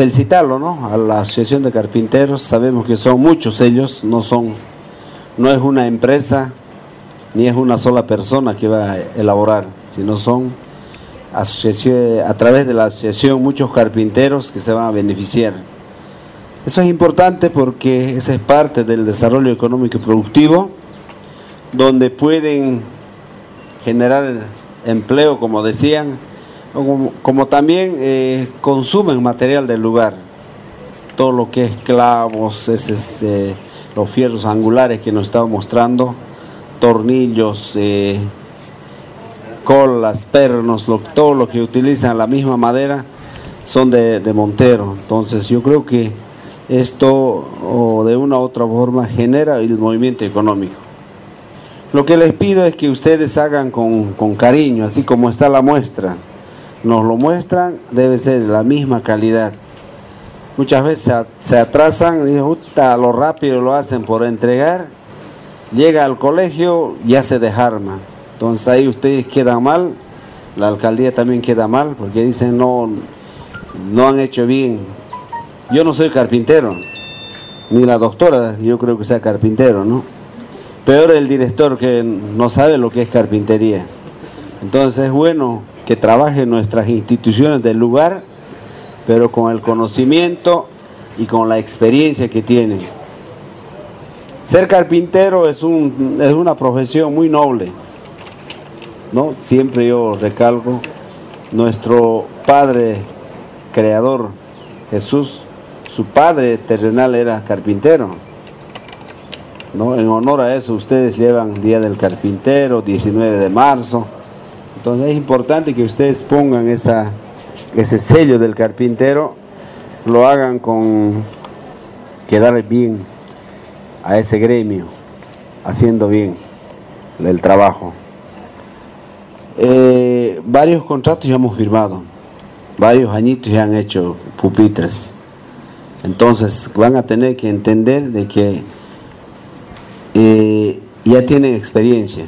felicitarlo, ¿no? A la Asociación de Carpinteros, sabemos que son muchos ellos, no son, no es una empresa, ni es una sola persona que va a elaborar, sino son a través de la asociación muchos carpinteros que se van a beneficiar. Eso es importante porque esa es parte del desarrollo económico y productivo, donde pueden generar empleo, como decían, como, también eh, consumen material del lugar, todo lo que es clavos, es, este, los fierros angulares que nos estaba mostrando, tornillos, eh, colas, pernos, todo lo que utilizan la misma madera son de, Montero. Entonces yo creo que esto de una u otra forma genera el movimiento económico. Lo que les pido es que ustedes hagan con, con cariño, así como está la muestra nos lo muestran, debe ser de la misma calidad. Muchas veces se atrasan, y a lo rápido lo hacen por entregar, llega al colegio, ya se desarma. Entonces ahí ustedes quedan mal, la alcaldía también queda mal, porque dicen no, no han hecho bien. Yo no soy carpintero, ni la doctora, yo creo que sea carpintero, ¿no? Peor el director que no sabe lo que es carpintería. Entonces es bueno que trabaje en nuestras instituciones del lugar, pero con el conocimiento y con la experiencia que tiene. Ser carpintero es, un, es una profesión muy noble, ¿no? Siempre yo recalco, nuestro Padre Creador, Jesús, su Padre terrenal era carpintero. ¿no? En honor a eso ustedes llevan Día del Carpintero, 19 de marzo, entonces es importante que ustedes pongan esa, ese sello del carpintero, lo hagan con quedar bien a ese gremio, haciendo bien el trabajo. Eh, varios contratos ya hemos firmado, varios añitos ya han hecho pupitres. Entonces van a tener que entender de que eh, ya tienen experiencia